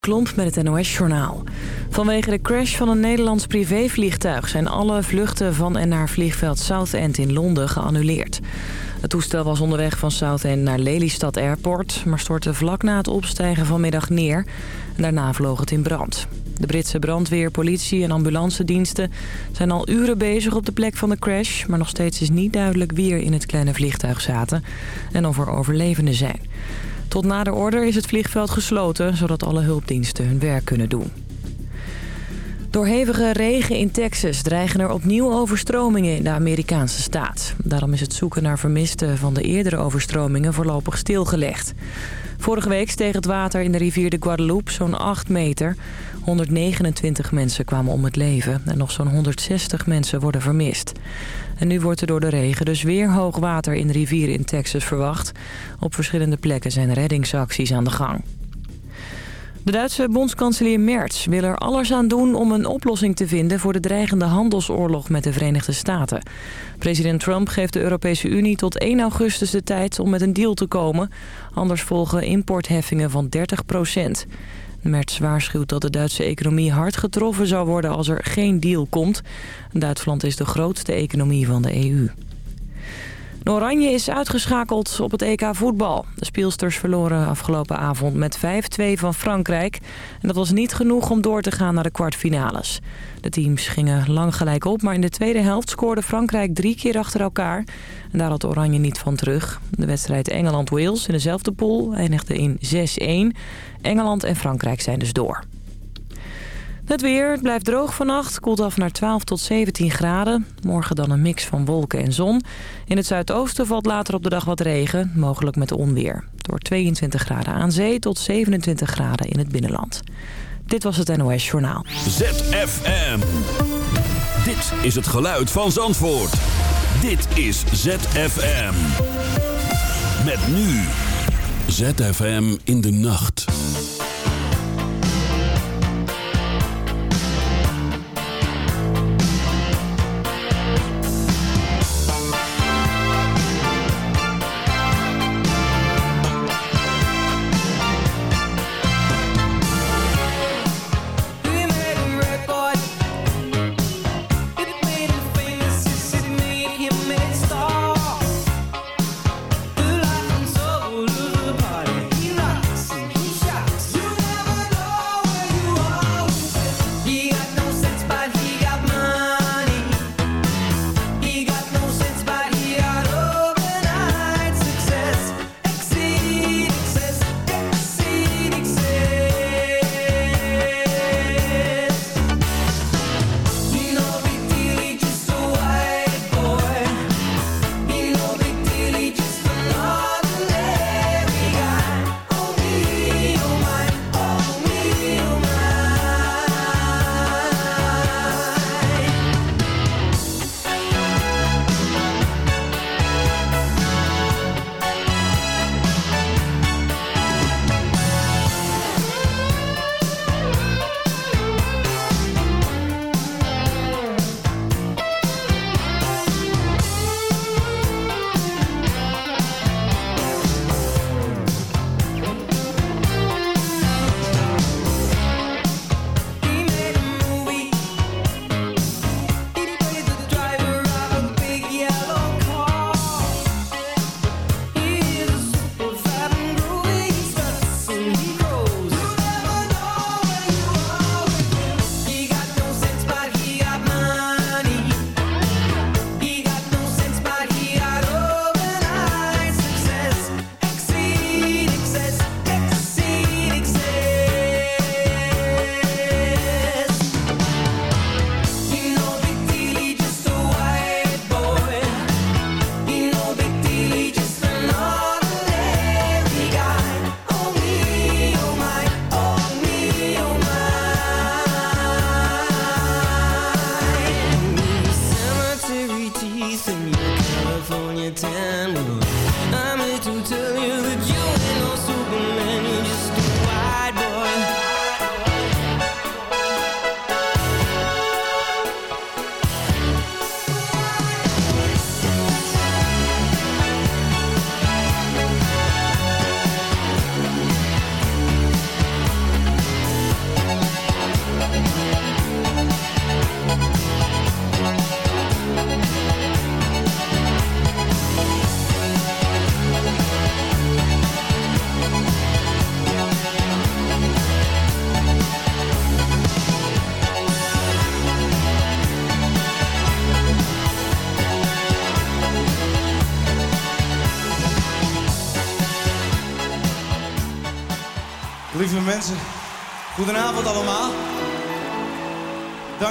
Klomp met het NOS-journaal. Vanwege de crash van een Nederlands privévliegtuig... zijn alle vluchten van en naar vliegveld Southend in Londen geannuleerd. Het toestel was onderweg van Southend naar Lelystad Airport... maar stortte vlak na het opstijgen vanmiddag neer. Daarna vloog het in brand. De Britse brandweer, politie en ambulancediensten zijn al uren bezig op de plek van de crash... maar nog steeds is niet duidelijk wie er in het kleine vliegtuig zaten... en of er overlevenden zijn. Tot na de order is het vliegveld gesloten... zodat alle hulpdiensten hun werk kunnen doen. Door hevige regen in Texas dreigen er opnieuw overstromingen in de Amerikaanse staat. Daarom is het zoeken naar vermisten van de eerdere overstromingen voorlopig stilgelegd. Vorige week steeg het water in de rivier de Guadeloupe zo'n 8 meter. 129 mensen kwamen om het leven en nog zo'n 160 mensen worden vermist. En nu wordt er door de regen dus weer hoog water in de rivier in Texas verwacht. Op verschillende plekken zijn reddingsacties aan de gang. De Duitse bondskanselier Merz wil er alles aan doen om een oplossing te vinden voor de dreigende handelsoorlog met de Verenigde Staten. President Trump geeft de Europese Unie tot 1 augustus de tijd om met een deal te komen. Anders volgen importheffingen van 30 procent. Merz waarschuwt dat de Duitse economie hard getroffen zou worden als er geen deal komt. Duitsland is de grootste economie van de EU. Oranje is uitgeschakeld op het EK voetbal. De speelsters verloren afgelopen avond met 5-2 van Frankrijk. En dat was niet genoeg om door te gaan naar de kwartfinales. De teams gingen lang gelijk op, maar in de tweede helft scoorde Frankrijk drie keer achter elkaar. En daar had Oranje niet van terug. De wedstrijd Engeland-Wales in dezelfde pool eindigde in 6-1. Engeland en Frankrijk zijn dus door. Het weer, het blijft droog vannacht, koelt af naar 12 tot 17 graden. Morgen dan een mix van wolken en zon. In het zuidoosten valt later op de dag wat regen, mogelijk met onweer. Door 22 graden aan zee tot 27 graden in het binnenland. Dit was het NOS Journaal. ZFM. Dit is het geluid van Zandvoort. Dit is ZFM. Met nu. ZFM in de nacht.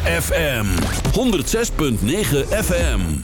FM 106.9 FM.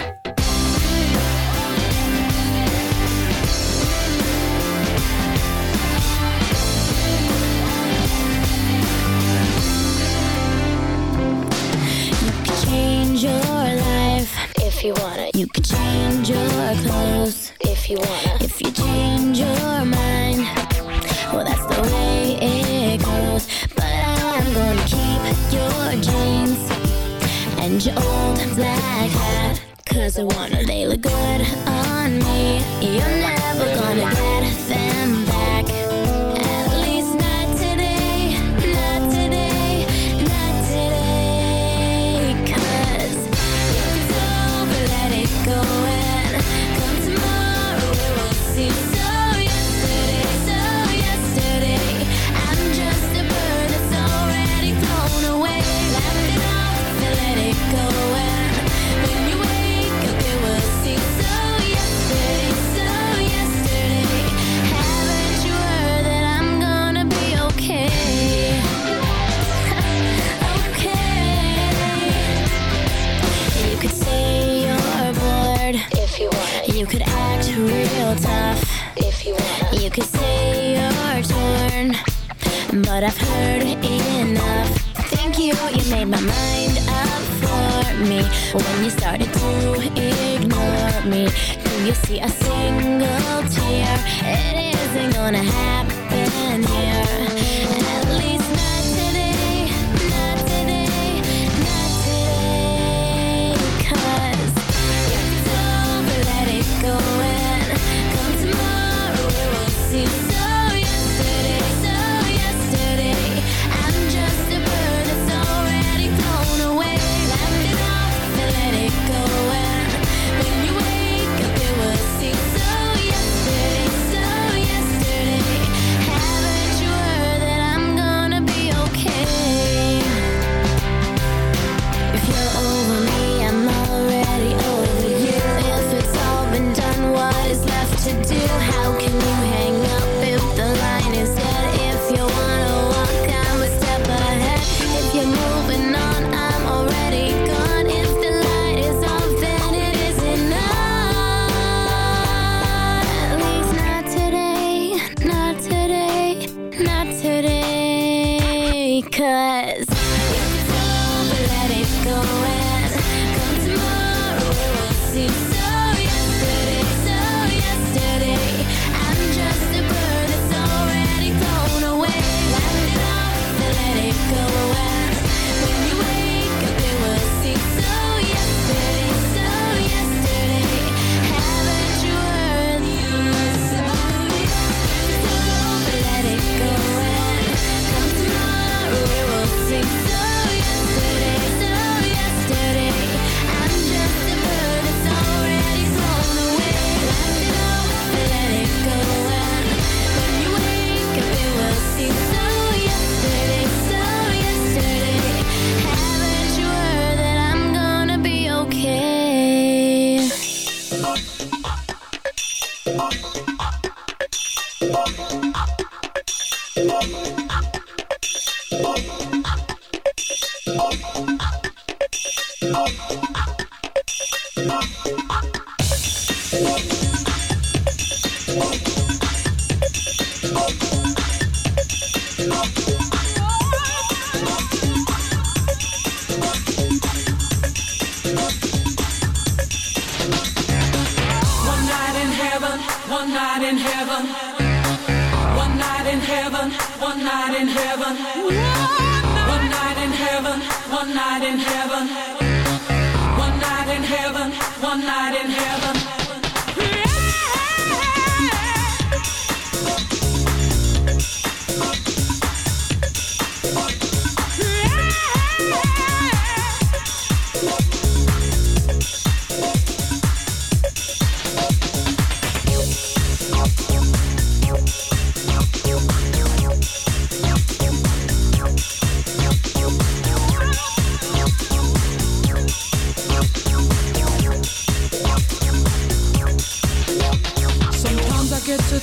When you started er, to ignore me Do you see a single tear? It isn't gonna happen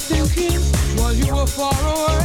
thinking while you were far away.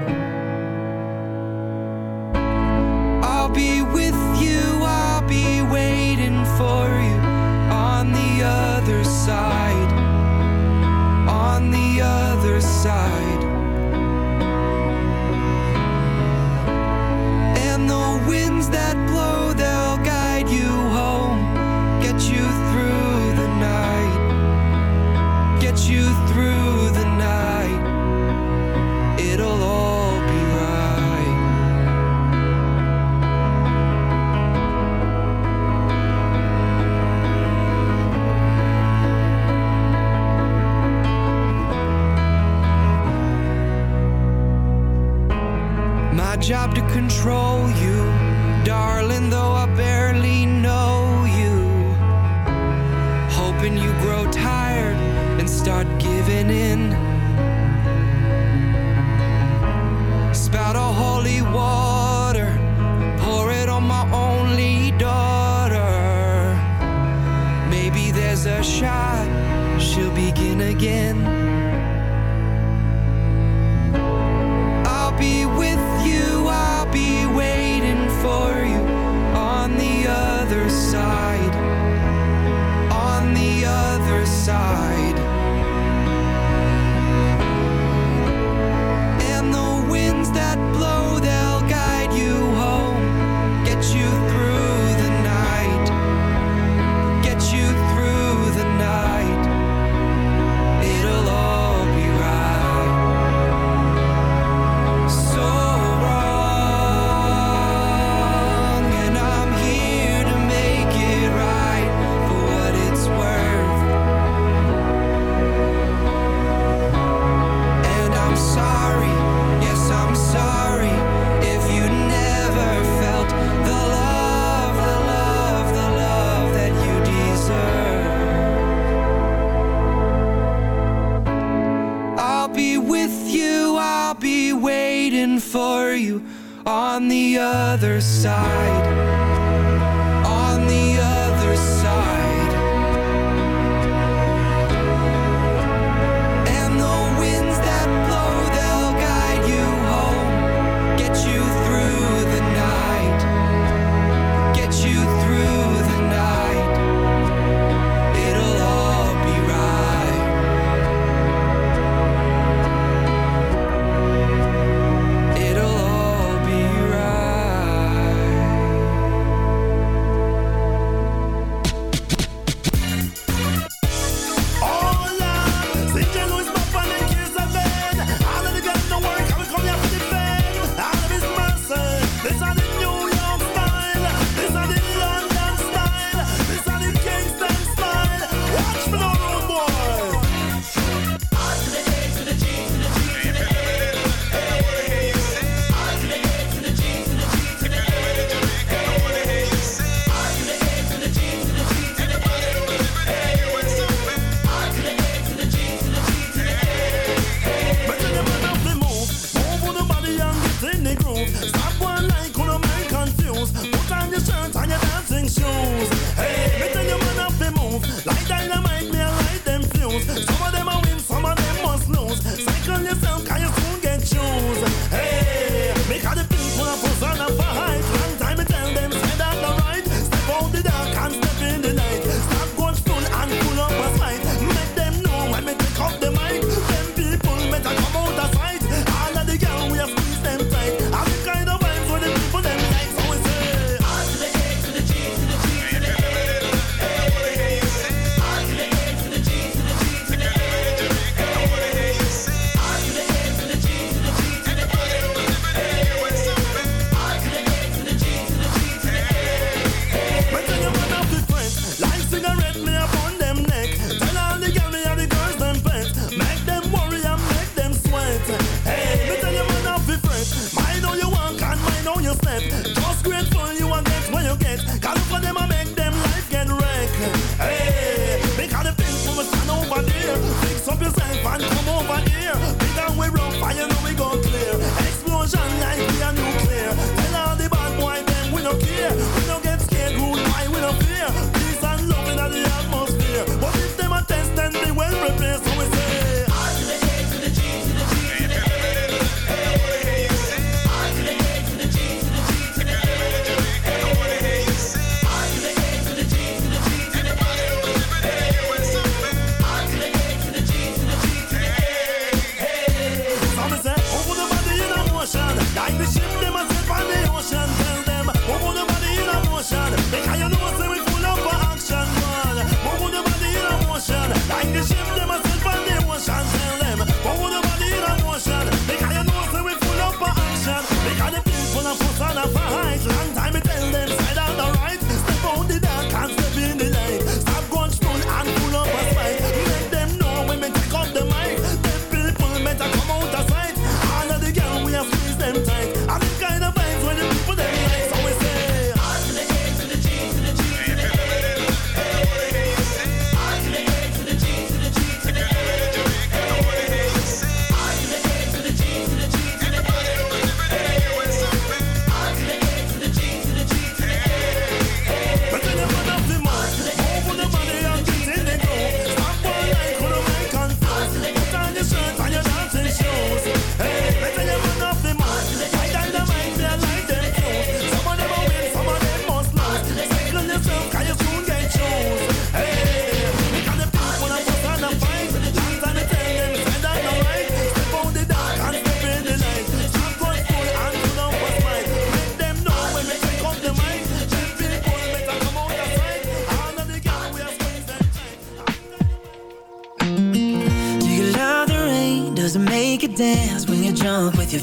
side.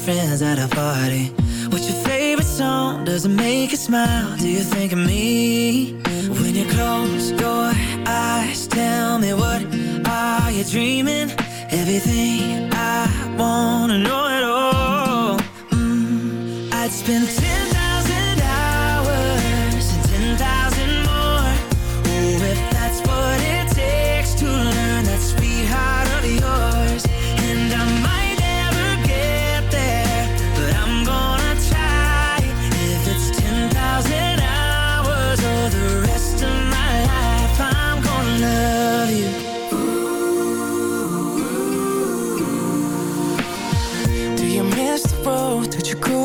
friends at a party What's your favorite song? Does it make you smile? Do you think of me?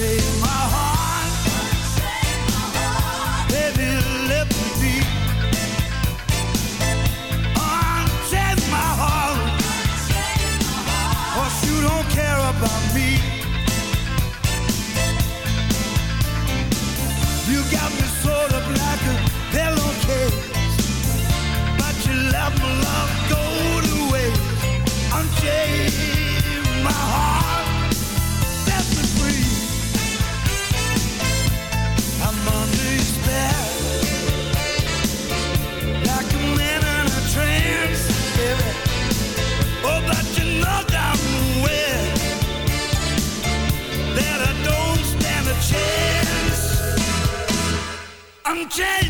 take my heart. Yeah.